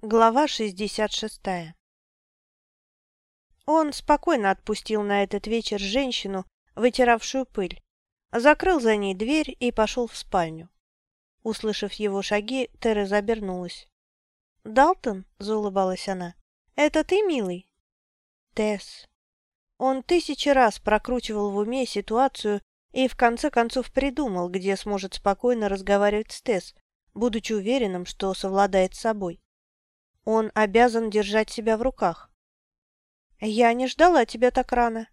Глава 66 Он спокойно отпустил на этот вечер женщину, вытиравшую пыль, закрыл за ней дверь и пошел в спальню. Услышав его шаги, Тереза обернулась. «Далтон?» – заулыбалась она. «Это ты, милый?» «Тесс». Он тысячи раз прокручивал в уме ситуацию и в конце концов придумал, где сможет спокойно разговаривать с Тесс, будучи уверенным, что совладает с собой. Он обязан держать себя в руках. Я не ждала тебя так рано.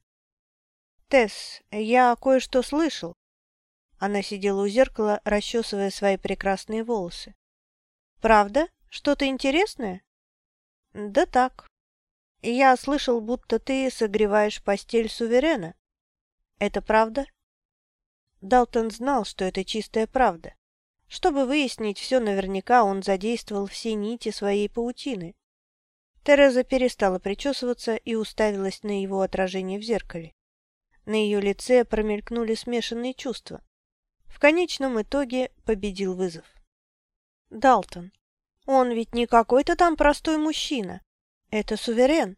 Тесс, я кое-что слышал. Она сидела у зеркала, расчесывая свои прекрасные волосы. Правда? Что-то интересное? Да так. Я слышал, будто ты согреваешь постель суверена. Это правда? Далтон знал, что это чистая правда. Чтобы выяснить все наверняка, он задействовал все нити своей паутины. Тереза перестала причесываться и уставилась на его отражение в зеркале. На ее лице промелькнули смешанные чувства. В конечном итоге победил вызов. Далтон. Он ведь не какой-то там простой мужчина. Это суверен.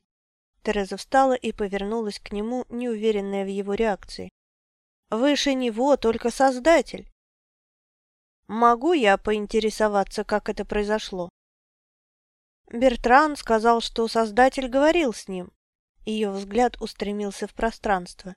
Тереза встала и повернулась к нему, неуверенная в его реакции. Выше него только Создатель. Могу я поинтересоваться, как это произошло? Бертран сказал, что Создатель говорил с ним. Ее взгляд устремился в пространство.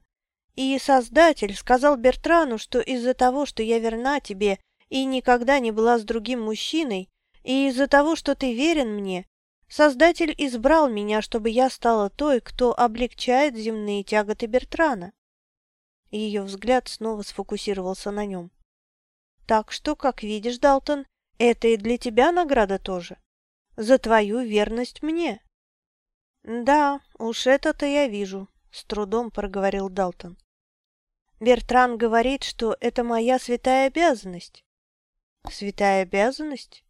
И Создатель сказал Бертрану, что из-за того, что я верна тебе и никогда не была с другим мужчиной, и из-за того, что ты верен мне, Создатель избрал меня, чтобы я стала той, кто облегчает земные тяготы Бертрана. Ее взгляд снова сфокусировался на нем. Так что, как видишь, Далтон, это и для тебя награда тоже. За твою верность мне. Да, уж это-то я вижу, с трудом проговорил Далтон. Бертран говорит, что это моя святая обязанность. Святая обязанность?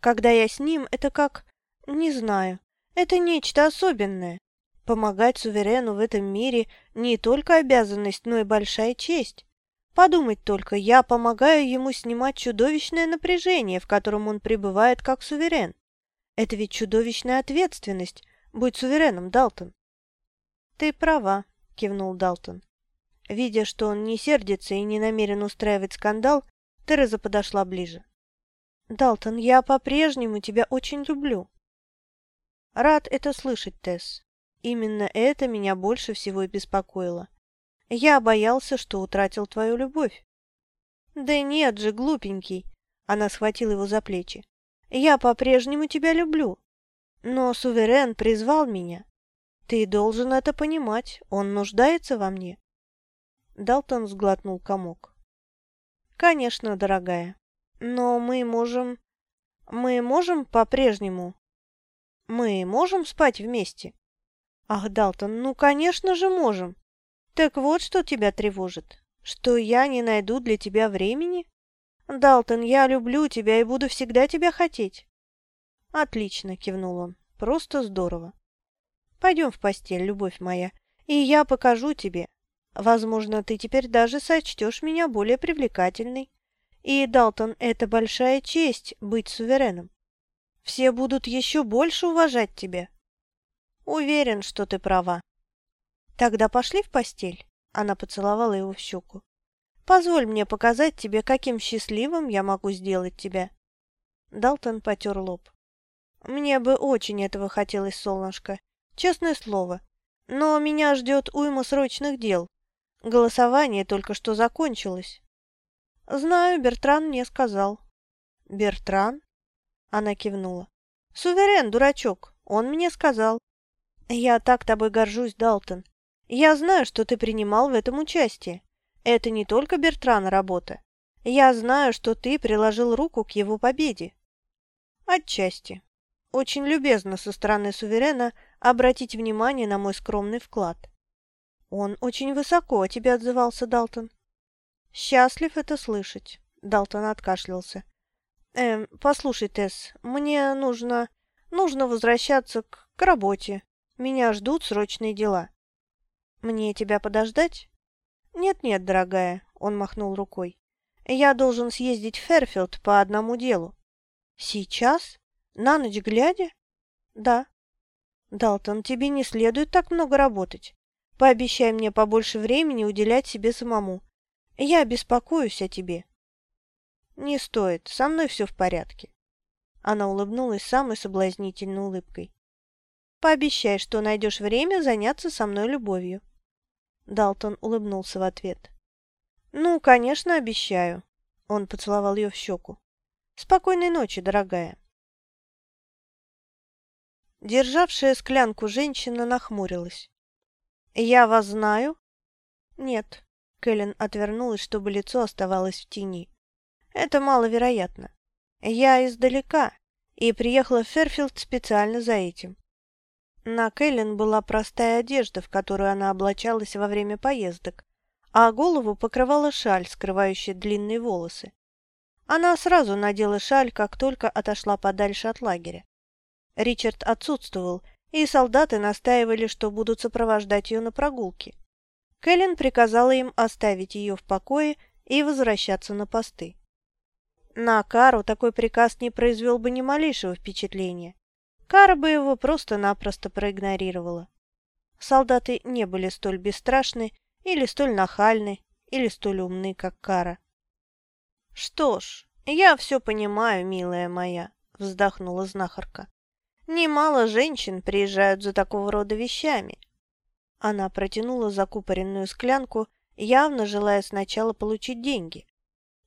Когда я с ним, это как... Не знаю. Это нечто особенное. Помогать суверену в этом мире не только обязанность, но и большая честь. Подумать только, я помогаю ему снимать чудовищное напряжение, в котором он пребывает как суверен. Это ведь чудовищная ответственность, быть сувереном, Далтон. Ты права, кивнул Далтон. Видя, что он не сердится и не намерен устраивать скандал, Тереза подошла ближе. «Далтон, я по-прежнему тебя очень люблю». «Рад это слышать, Тесс. Именно это меня больше всего и беспокоило. Я боялся, что утратил твою любовь. Да нет же, глупенький. Она схватила его за плечи. Я по-прежнему тебя люблю. Но суверен призвал меня. Ты должен это понимать. Он нуждается во мне. Далтон сглотнул комок. Конечно, дорогая. Но мы можем... Мы можем по-прежнему... Мы можем спать вместе? Ах, Далтон, ну, конечно же, можем. Так вот, что тебя тревожит. Что я не найду для тебя времени? Далтон, я люблю тебя и буду всегда тебя хотеть. Отлично, кивнул он. Просто здорово. Пойдем в постель, любовь моя, и я покажу тебе. Возможно, ты теперь даже сочтешь меня более привлекательной. И, Далтон, это большая честь быть сувереном. Все будут еще больше уважать тебя. Уверен, что ты права. «Тогда пошли в постель?» Она поцеловала его в щеку. «Позволь мне показать тебе, каким счастливым я могу сделать тебя». Далтон потер лоб. «Мне бы очень этого хотелось, солнышко. Честное слово. Но меня ждет уйма срочных дел. Голосование только что закончилось». «Знаю, Бертран мне сказал». «Бертран?» Она кивнула. «Суверен, дурачок, он мне сказал». «Я так тобой горжусь, Далтон. Я знаю, что ты принимал в этом участие. Это не только Бертрана работа. Я знаю, что ты приложил руку к его победе. Отчасти. Очень любезно со стороны суверена обратить внимание на мой скромный вклад. Он очень высоко о тебе отзывался, Далтон. Счастлив это слышать. Далтон откашлялся. Эм, послушай, Тесс, мне нужно... Нужно возвращаться к, к работе. Меня ждут срочные дела. «Мне тебя подождать?» «Нет-нет, дорогая», — он махнул рукой. «Я должен съездить в Ферфилд по одному делу». «Сейчас? На ночь глядя? Да. Далтон, тебе не следует так много работать. Пообещай мне побольше времени уделять себе самому. Я беспокоюсь о тебе. Не стоит, со мной все в порядке. Она улыбнулась самой соблазнительной улыбкой. Пообещай, что найдешь время заняться со мной любовью. Далтон улыбнулся в ответ. «Ну, конечно, обещаю». Он поцеловал ее в щеку. «Спокойной ночи, дорогая». Державшая склянку женщина нахмурилась. «Я вас знаю?» «Нет». Кэлен отвернулась, чтобы лицо оставалось в тени. «Это маловероятно. Я издалека и приехала в Ферфилд специально за этим. На Кэлен была простая одежда, в которую она облачалась во время поездок, а голову покрывала шаль, скрывающая длинные волосы. Она сразу надела шаль, как только отошла подальше от лагеря. Ричард отсутствовал, и солдаты настаивали, что будут сопровождать ее на прогулке. Кэлен приказала им оставить ее в покое и возвращаться на посты. На Кару такой приказ не произвел бы ни малейшего впечатления. Кара бы его просто-напросто проигнорировала. Солдаты не были столь бесстрашны, или столь нахальны, или столь умны, как Кара. «Что ж, я все понимаю, милая моя», — вздохнула знахарка. «Немало женщин приезжают за такого рода вещами». Она протянула закупоренную склянку, явно желая сначала получить деньги.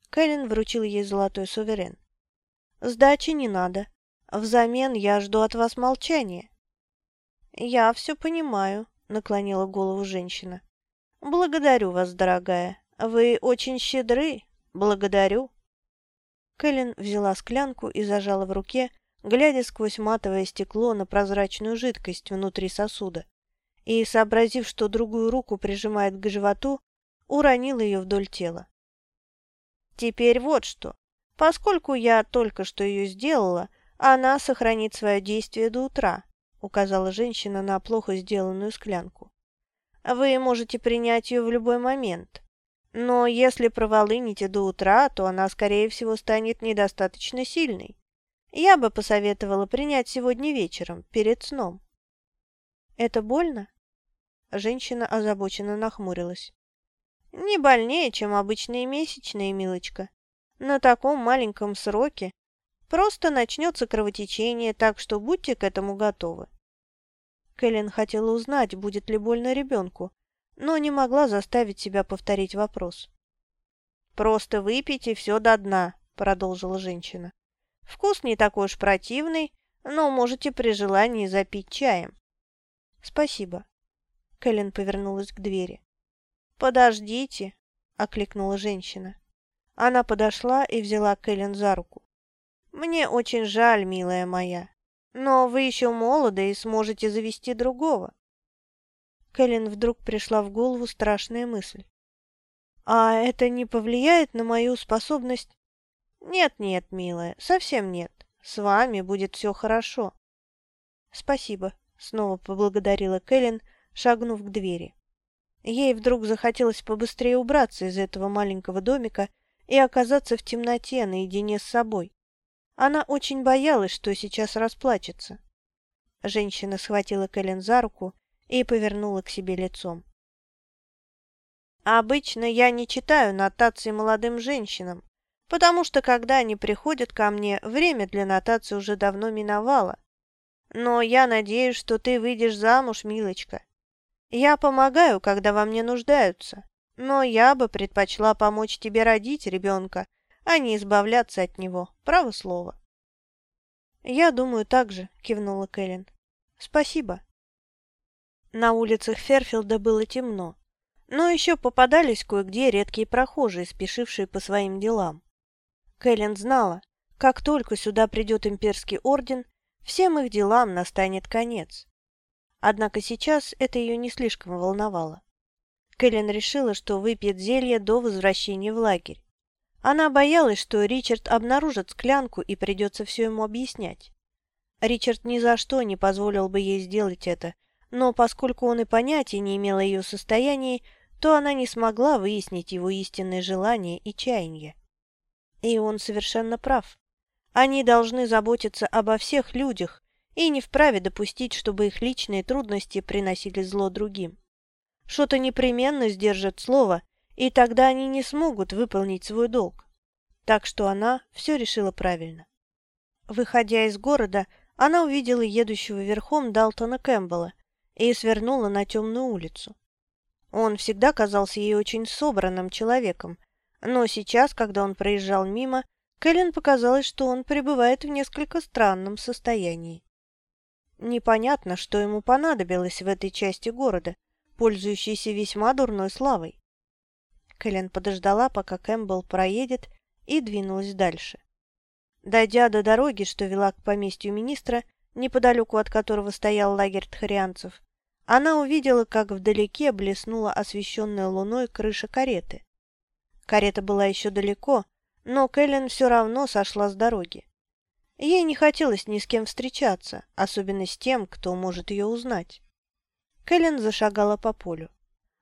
Кэлен вручил ей золотой суверен. «Сдачи не надо. Взамен я жду от вас молчания». «Я все понимаю», — наклонила голову женщина. «Благодарю вас, дорогая. Вы очень щедры. Благодарю». Кэлен взяла склянку и зажала в руке, глядя сквозь матовое стекло на прозрачную жидкость внутри сосуда, и, сообразив, что другую руку прижимает к животу, уронила ее вдоль тела. «Теперь вот что. Поскольку я только что ее сделала, «Она сохранит свое действие до утра», — указала женщина на плохо сделанную склянку. «Вы можете принять ее в любой момент. Но если проволыните до утра, то она, скорее всего, станет недостаточно сильной. Я бы посоветовала принять сегодня вечером, перед сном». «Это больно?» Женщина озабоченно нахмурилась. «Не больнее, чем обычные месячные, милочка. На таком маленьком сроке Просто начнется кровотечение, так что будьте к этому готовы. Кэлен хотела узнать, будет ли больно ребенку, но не могла заставить себя повторить вопрос. «Просто выпейте все до дна», — продолжила женщина. «Вкус не такой уж противный, но можете при желании запить чаем». «Спасибо». Кэлен повернулась к двери. «Подождите», — окликнула женщина. Она подошла и взяла Кэлен за руку. «Мне очень жаль, милая моя, но вы еще молоды и сможете завести другого». Кэлен вдруг пришла в голову страшная мысль. «А это не повлияет на мою способность?» «Нет-нет, милая, совсем нет. С вами будет все хорошо». «Спасибо», — снова поблагодарила Кэлен, шагнув к двери. Ей вдруг захотелось побыстрее убраться из этого маленького домика и оказаться в темноте наедине с собой. Она очень боялась, что сейчас расплачется. Женщина схватила Кэлен за руку и повернула к себе лицом. «Обычно я не читаю нотации молодым женщинам, потому что, когда они приходят ко мне, время для нотации уже давно миновало. Но я надеюсь, что ты выйдешь замуж, милочка. Я помогаю, когда во мне нуждаются, но я бы предпочла помочь тебе родить ребенка, а не избавляться от него, право слово. «Я думаю так же», — кивнула Кэлен. «Спасибо». На улицах Ферфилда было темно, но еще попадались кое-где редкие прохожие, спешившие по своим делам. Кэлен знала, как только сюда придет имперский орден, всем их делам настанет конец. Однако сейчас это ее не слишком волновало. Кэлен решила, что выпьет зелье до возвращения в лагерь. Она боялась, что Ричард обнаружит склянку и придется все ему объяснять. Ричард ни за что не позволил бы ей сделать это, но поскольку он и понятия не имел о ее состоянии, то она не смогла выяснить его истинное желание и чаяние. И он совершенно прав. Они должны заботиться обо всех людях и не вправе допустить, чтобы их личные трудности приносили зло другим. Что-то непременно сдержит слово, и тогда они не смогут выполнить свой долг. Так что она все решила правильно. Выходя из города, она увидела едущего верхом Далтона Кэмпбелла и свернула на темную улицу. Он всегда казался ей очень собранным человеком, но сейчас, когда он проезжал мимо, Кэлен показалось, что он пребывает в несколько странном состоянии. Непонятно, что ему понадобилось в этой части города, пользующейся весьма дурной славой. Кэлен подождала, пока Кэмпбелл проедет, и двинулась дальше. Дойдя до дороги, что вела к поместью министра, неподалеку от которого стоял лагерь тхарианцев, она увидела, как вдалеке блеснула освещенная луной крыша кареты. Карета была еще далеко, но Кэлен все равно сошла с дороги. Ей не хотелось ни с кем встречаться, особенно с тем, кто может ее узнать. Кэлен зашагала по полю.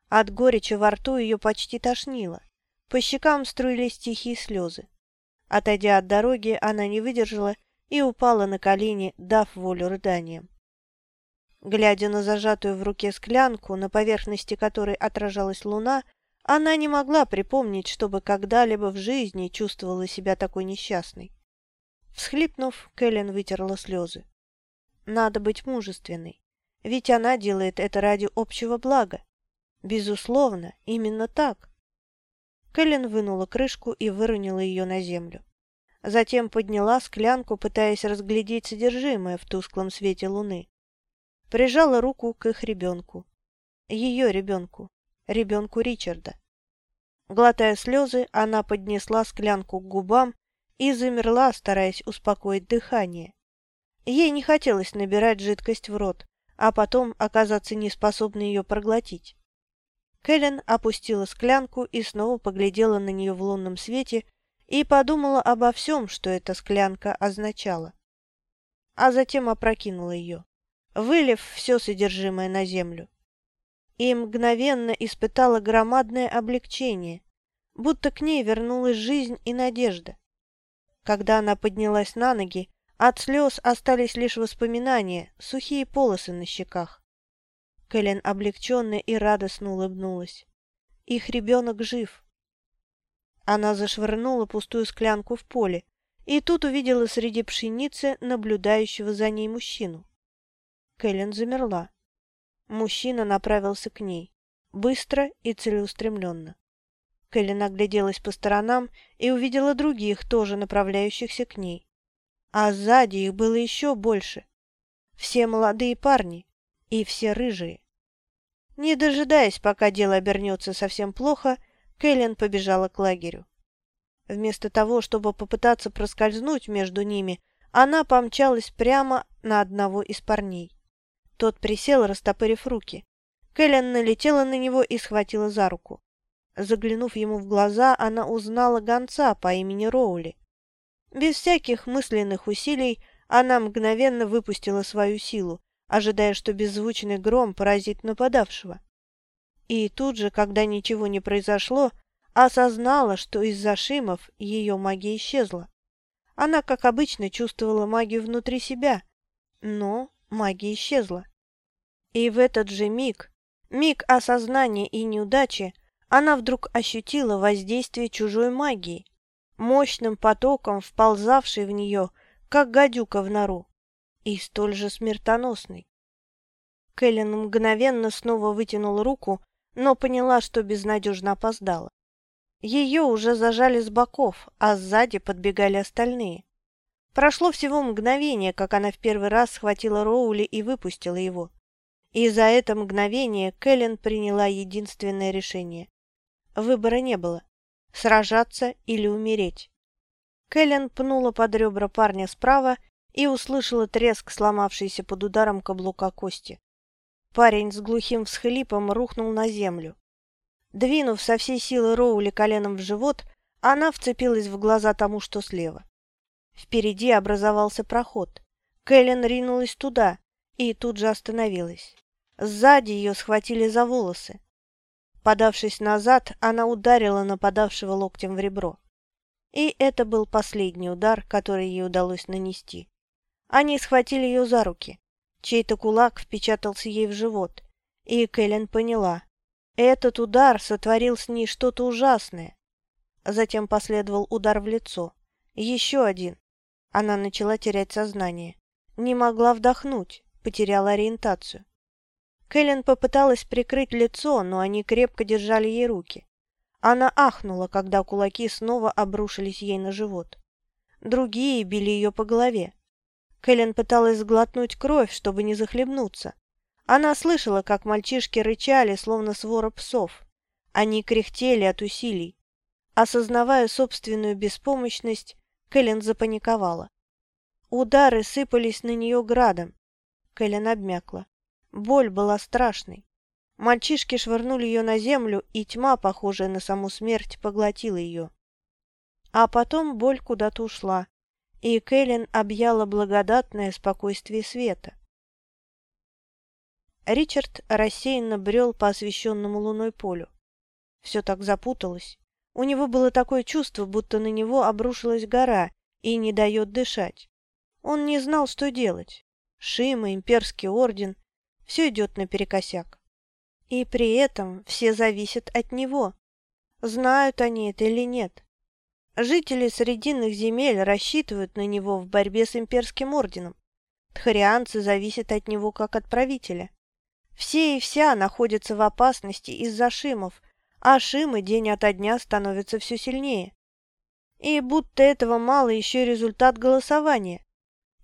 От горечи во рту ее почти тошнило. По щекам струились тихие слезы. Отойдя от дороги, она не выдержала и упала на колени, дав волю рыданиям. Глядя на зажатую в руке склянку, на поверхности которой отражалась луна, она не могла припомнить, чтобы когда-либо в жизни чувствовала себя такой несчастной. Всхлипнув, Кэлен вытерла слезы. Надо быть мужественной, ведь она делает это ради общего блага. Безусловно, именно так. Кэлен вынула крышку и выронила ее на землю. Затем подняла склянку, пытаясь разглядеть содержимое в тусклом свете луны. Прижала руку к их ребенку. Ее ребенку. Ребенку Ричарда. Глотая слезы, она поднесла склянку к губам и замерла, стараясь успокоить дыхание. Ей не хотелось набирать жидкость в рот, а потом оказаться неспособной ее проглотить. Кэлен опустила склянку и снова поглядела на нее в лунном свете и подумала обо всем, что эта склянка означала. А затем опрокинула ее, вылив все содержимое на землю. И мгновенно испытала громадное облегчение, будто к ней вернулась жизнь и надежда. Когда она поднялась на ноги, от слез остались лишь воспоминания, сухие полосы на щеках. Кэлен облегченно и радостно улыбнулась. Их ребенок жив. Она зашвырнула пустую склянку в поле, и тут увидела среди пшеницы наблюдающего за ней мужчину. Кэлен замерла. Мужчина направился к ней, быстро и целеустремленно. Кэлен огляделась по сторонам и увидела других, тоже направляющихся к ней. А сзади их было еще больше. Все молодые парни, и все рыжие. Не дожидаясь, пока дело обернется совсем плохо, Кэлен побежала к лагерю. Вместо того, чтобы попытаться проскользнуть между ними, она помчалась прямо на одного из парней. Тот присел, растопырив руки. Кэлен налетела на него и схватила за руку. Заглянув ему в глаза, она узнала гонца по имени Роули. Без всяких мысленных усилий она мгновенно выпустила свою силу, ожидая, что беззвучный гром поразит нападавшего. И тут же, когда ничего не произошло, осознала, что из-за шимов ее магия исчезла. Она, как обычно, чувствовала магию внутри себя, но магия исчезла. И в этот же миг, миг осознания и неудачи, она вдруг ощутила воздействие чужой магии, мощным потоком вползавшей в нее, как гадюка в нору и столь же смертоносный. Кэлен мгновенно снова вытянула руку, но поняла, что безнадежно опоздала. Ее уже зажали с боков, а сзади подбегали остальные. Прошло всего мгновение, как она в первый раз схватила Роули и выпустила его. И за это мгновение Кэлен приняла единственное решение. Выбора не было – сражаться или умереть. Кэлен пнула под ребра парня справа и услышала треск сломавшейся под ударом каблука кости. Парень с глухим всхлипом рухнул на землю. Двинув со всей силы Роули коленом в живот, она вцепилась в глаза тому, что слева. Впереди образовался проход. Кэлен ринулась туда и тут же остановилась. Сзади ее схватили за волосы. Подавшись назад, она ударила нападавшего локтем в ребро. И это был последний удар, который ей удалось нанести. Они схватили ее за руки. Чей-то кулак впечатался ей в живот. И Кэлен поняла. Этот удар сотворил с ней что-то ужасное. Затем последовал удар в лицо. Еще один. Она начала терять сознание. Не могла вдохнуть, потеряла ориентацию. Кэлен попыталась прикрыть лицо, но они крепко держали ей руки. Она ахнула, когда кулаки снова обрушились ей на живот. Другие били ее по голове. Кэлен пыталась сглотнуть кровь, чтобы не захлебнуться. Она слышала, как мальчишки рычали, словно свора псов. Они кряхтели от усилий. Осознавая собственную беспомощность, Кэлен запаниковала. Удары сыпались на нее градом. Кэлен обмякла. Боль была страшной. Мальчишки швырнули ее на землю, и тьма, похожая на саму смерть, поглотила ее. А потом боль куда-то ушла, и Кэлен объяла благодатное спокойствие света. Ричард рассеянно брел по освещенному луной полю. Все так запуталось. У него было такое чувство, будто на него обрушилась гора и не дает дышать. Он не знал, что делать. Шима, имперский орден – все идет наперекосяк. И при этом все зависят от него. Знают они это или нет. Жители Срединных земель рассчитывают на него в борьбе с имперским орденом. Тхарианцы зависят от него как от правителя. Все и вся находятся в опасности из-за Шимов, а Шимы день ото дня становятся все сильнее. И будто этого мало еще результат голосования.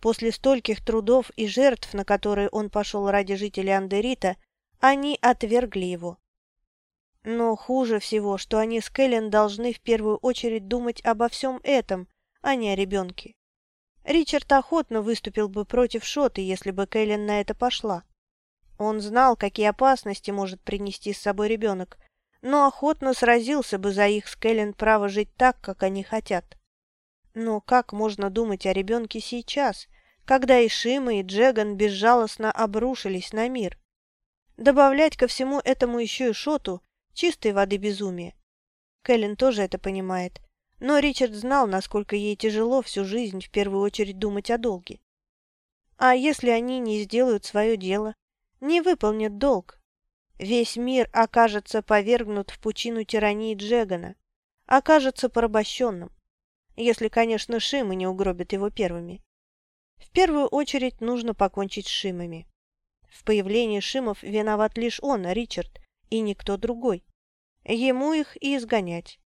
После стольких трудов и жертв, на которые он пошел ради жителей Андерита, они отвергли его. Но хуже всего, что они с Кэлен должны в первую очередь думать обо всем этом, а не о ребенке. Ричард охотно выступил бы против Шоты, если бы Кэлен на это пошла. Он знал, какие опасности может принести с собой ребенок, но охотно сразился бы за их с Кэлен право жить так, как они хотят. Но как можно думать о ребенке сейчас, когда и Шима, и Джеган безжалостно обрушились на мир? Добавлять ко всему этому еще и Шоту – чистой воды безумие. Кэлен тоже это понимает, но Ричард знал, насколько ей тяжело всю жизнь в первую очередь думать о долге. А если они не сделают свое дело, не выполнят долг, весь мир окажется повергнут в пучину тирании Джегана, окажется порабощенным, если, конечно, Шимы не угробят его первыми. В первую очередь нужно покончить с Шимами. В появлении Шимов виноват лишь он, Ричард, и никто другой. Ему их и изгонять.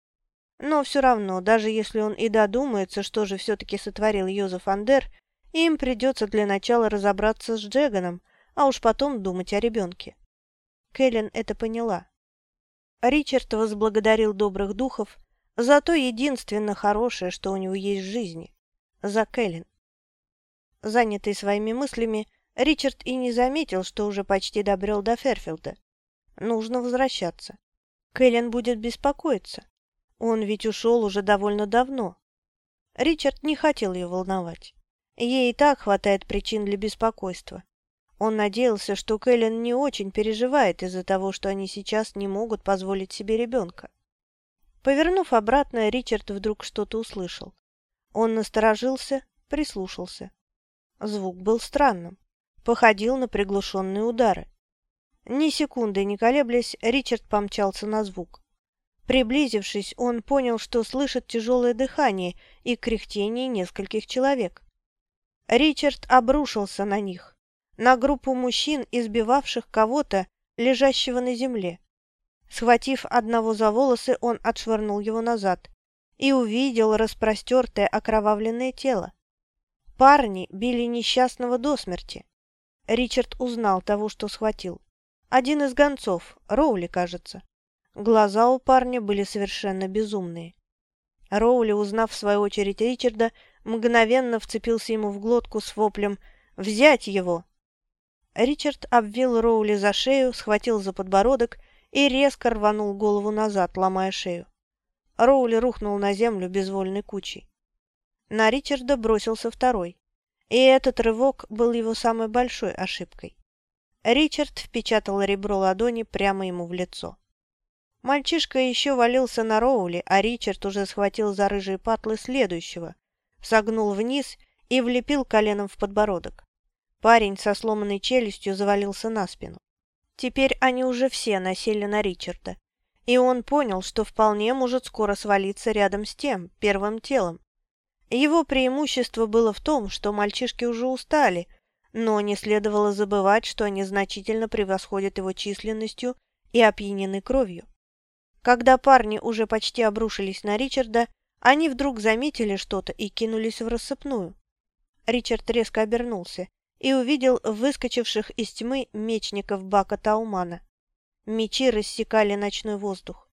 Но все равно, даже если он и додумается, что же все-таки сотворил Йозеф Андер, им придется для начала разобраться с Джеганом, а уж потом думать о ребенке. Кэлен это поняла. Ричард возблагодарил добрых духов за то единственно хорошее, что у него есть в жизни – за Кэлен. Занятый своими мыслями, Ричард и не заметил, что уже почти добрел до Ферфилда. Нужно возвращаться. Кэлен будет беспокоиться. Он ведь ушел уже довольно давно. Ричард не хотел ее волновать. Ей и так хватает причин для беспокойства. Он надеялся, что Кэлен не очень переживает из-за того, что они сейчас не могут позволить себе ребенка. Повернув обратно, Ричард вдруг что-то услышал. Он насторожился, прислушался. Звук был странным походил на приглушенные удары. Ни секунды не колеблясь, Ричард помчался на звук. Приблизившись, он понял, что слышит тяжелое дыхание и кряхтение нескольких человек. Ричард обрушился на них, на группу мужчин, избивавших кого-то, лежащего на земле. Схватив одного за волосы, он отшвырнул его назад и увидел распростертое окровавленное тело. Парни били несчастного до смерти. Ричард узнал того, что схватил. Один из гонцов, Роули, кажется. Глаза у парня были совершенно безумные. Роули, узнав в свою очередь Ричарда, мгновенно вцепился ему в глотку с воплем «Взять его!». Ричард обвил Роули за шею, схватил за подбородок и резко рванул голову назад, ломая шею. Роули рухнул на землю безвольной кучей. На Ричарда бросился второй. И этот рывок был его самой большой ошибкой. Ричард впечатал ребро ладони прямо ему в лицо. Мальчишка еще валился на Роули, а Ричард уже схватил за рыжие патлы следующего, согнул вниз и влепил коленом в подбородок. Парень со сломанной челюстью завалился на спину. Теперь они уже все насели на Ричарда, и он понял, что вполне может скоро свалиться рядом с тем, первым телом. Его преимущество было в том, что мальчишки уже устали, но не следовало забывать, что они значительно превосходят его численностью и опьянены кровью. Когда парни уже почти обрушились на Ричарда, они вдруг заметили что-то и кинулись в рассыпную. Ричард резко обернулся и увидел выскочивших из тьмы мечников Бака Таумана. Мечи рассекали ночной воздух.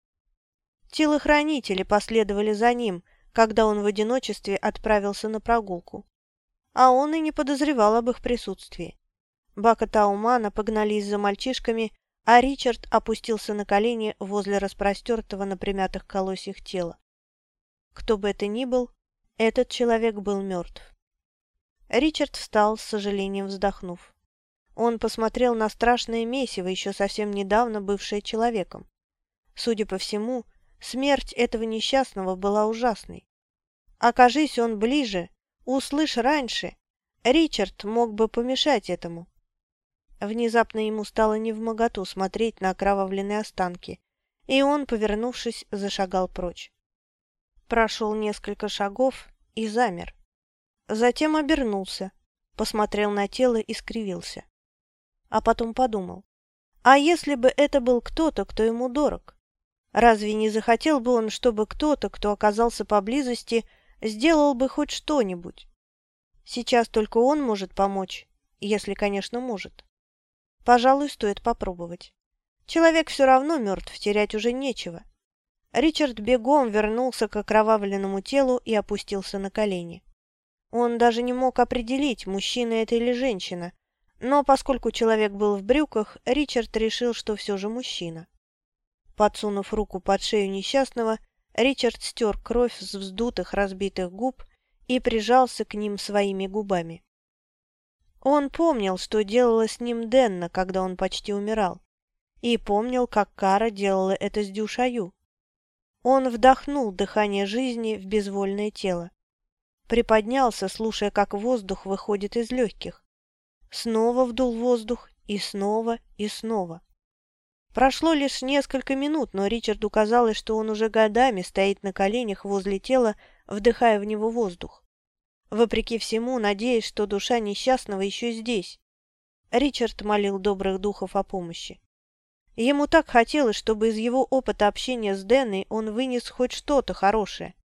Телохранители последовали за ним, когда он в одиночестве отправился на прогулку. А он и не подозревал об их присутствии. Бака Таумана погнались за мальчишками, а Ричард опустился на колени возле распростертого на примятых колосьях тела. Кто бы это ни был, этот человек был мертв. Ричард встал, с сожалением вздохнув. Он посмотрел на страшное месиво, еще совсем недавно бывшее человеком. Судя по всему, смерть этого несчастного была ужасной. Окажись он ближе, услышь раньше, Ричард мог бы помешать этому. Внезапно ему стало невмоготу смотреть на окровавленные останки, и он, повернувшись, зашагал прочь. Прошел несколько шагов и замер. Затем обернулся, посмотрел на тело и скривился. А потом подумал, а если бы это был кто-то, кто ему дорог? Разве не захотел бы он, чтобы кто-то, кто оказался поблизости, сделал бы хоть что-нибудь? Сейчас только он может помочь, если, конечно, может. Пожалуй, стоит попробовать. Человек все равно мертв, терять уже нечего. Ричард бегом вернулся к окровавленному телу и опустился на колени. Он даже не мог определить, мужчина это или женщина, но поскольку человек был в брюках, Ричард решил, что все же мужчина. Подсунув руку под шею несчастного, Ричард стер кровь с вздутых разбитых губ и прижался к ним своими губами. Он помнил, что делала с ним Денна, когда он почти умирал, и помнил, как Кара делала это с Дюшаю. Он вдохнул дыхание жизни в безвольное тело приподнялся, слушая, как воздух выходит из легких. Снова вдул воздух, и снова, и снова. Прошло лишь несколько минут, но Ричарду казалось, что он уже годами стоит на коленях возле тела, вдыхая в него воздух. Вопреки всему, надеясь, что душа несчастного еще здесь. Ричард молил добрых духов о помощи. Ему так хотелось, чтобы из его опыта общения с Дэнной он вынес хоть что-то хорошее.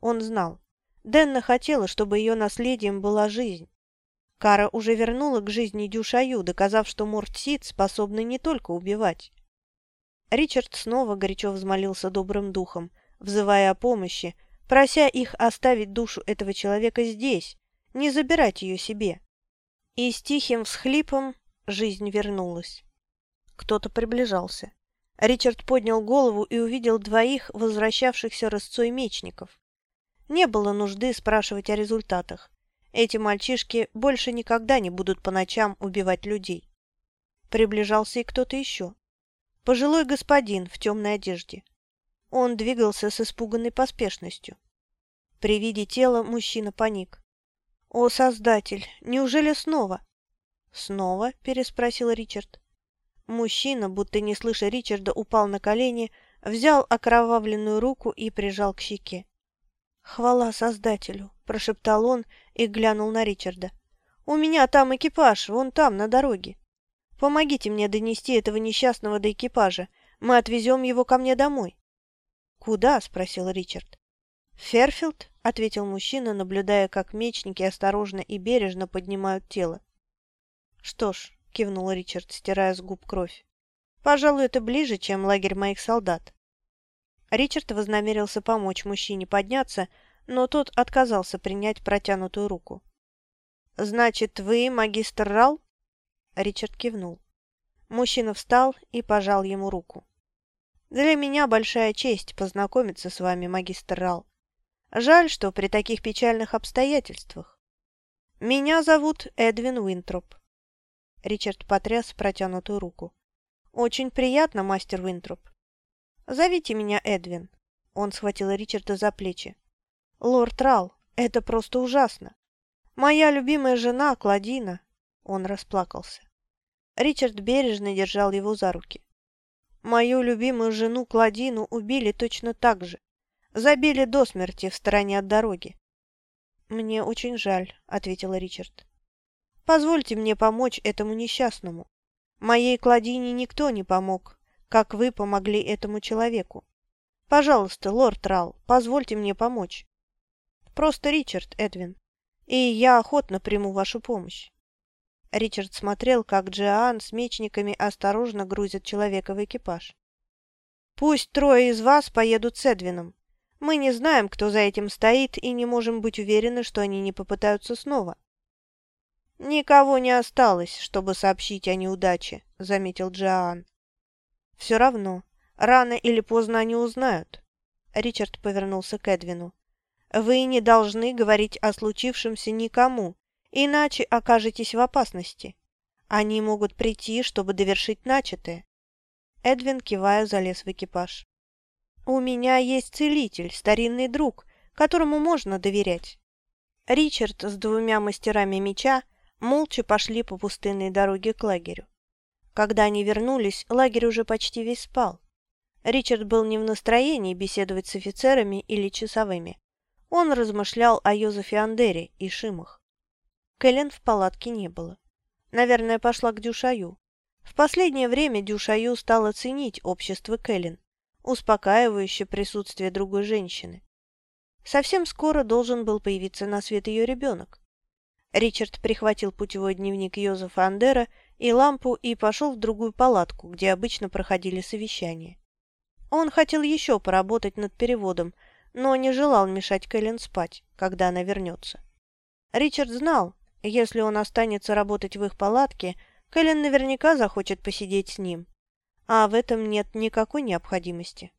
Он знал, Денна хотела, чтобы ее наследием была жизнь. Кара уже вернула к жизни Дюшаю, доказав, что Мортсид способны не только убивать. Ричард снова горячо взмолился добрым духом, взывая о помощи, прося их оставить душу этого человека здесь, не забирать ее себе. И с тихим всхлипом жизнь вернулась. Кто-то приближался. Ричард поднял голову и увидел двоих возвращавшихся рысцой мечников. Не было нужды спрашивать о результатах. Эти мальчишки больше никогда не будут по ночам убивать людей. Приближался и кто-то еще. Пожилой господин в темной одежде. Он двигался с испуганной поспешностью. При виде тела мужчина паник. «О, Создатель, неужели снова?» «Снова?» – переспросил Ричард. Мужчина, будто не слыша Ричарда, упал на колени, взял окровавленную руку и прижал к щеке. «Хвала Создателю!» – прошептал он и глянул на Ричарда. «У меня там экипаж, вон там, на дороге. Помогите мне донести этого несчастного до экипажа. Мы отвезем его ко мне домой». «Куда?» – спросил Ричард. «Ферфилд», – ответил мужчина, наблюдая, как мечники осторожно и бережно поднимают тело. «Что ж», – кивнул Ричард, стирая с губ кровь, – «пожалуй, это ближе, чем лагерь моих солдат». Ричард вознамерился помочь мужчине подняться, но тот отказался принять протянутую руку. «Значит, вы магистр Рал?» Ричард кивнул. Мужчина встал и пожал ему руку. «Для меня большая честь познакомиться с вами, магистр Рал. Жаль, что при таких печальных обстоятельствах. Меня зовут Эдвин Уинтроп». Ричард потряс протянутую руку. «Очень приятно, мастер Уинтроп. «Зовите меня Эдвин». Он схватил Ричарда за плечи. «Лорд Рал, это просто ужасно. Моя любимая жена Кладина». Он расплакался. Ричард бережно держал его за руки. «Мою любимую жену Кладину убили точно так же. Забили до смерти в стороне от дороги». «Мне очень жаль», — ответил Ричард. «Позвольте мне помочь этому несчастному. Моей Кладине никто не помог, как вы помогли этому человеку. Пожалуйста, лорд Рал, позвольте мне помочь. Просто Ричард, Эдвин, и я охотно приму вашу помощь. Ричард смотрел, как Джоан с мечниками осторожно грузит человека в экипаж. «Пусть трое из вас поедут с Эдвином. Мы не знаем, кто за этим стоит, и не можем быть уверены, что они не попытаются снова. «Никого не осталось, чтобы сообщить о неудаче», — заметил Джоан. «Все равно, рано или поздно они узнают». Ричард повернулся к Эдвину. «Вы не должны говорить о случившемся никому, иначе окажетесь в опасности. Они могут прийти, чтобы довершить начатое». Эдвин, кивая, залез в экипаж. «У меня есть целитель, старинный друг, которому можно доверять». Ричард с двумя мастерами меча молча пошли по пустынной дороге к лагерю. Когда они вернулись, лагерь уже почти весь спал. Ричард был не в настроении беседовать с офицерами или часовыми. Он размышлял о Йозефе Андере и Шимах. Кэлен в палатке не было. Наверное, пошла к Дюшаю. В последнее время Дюшаю стала ценить общество Кэлен, успокаивающее присутствие другой женщины. Совсем скоро должен был появиться на свет ее ребенок. Ричард прихватил путевой дневник Йозефа Андера и лампу и пошел в другую палатку, где обычно проходили совещания. Он хотел еще поработать над переводом, но не желал мешать Кэлен спать, когда она вернется. Ричард знал, если он останется работать в их палатке, Кэлен наверняка захочет посидеть с ним, а в этом нет никакой необходимости.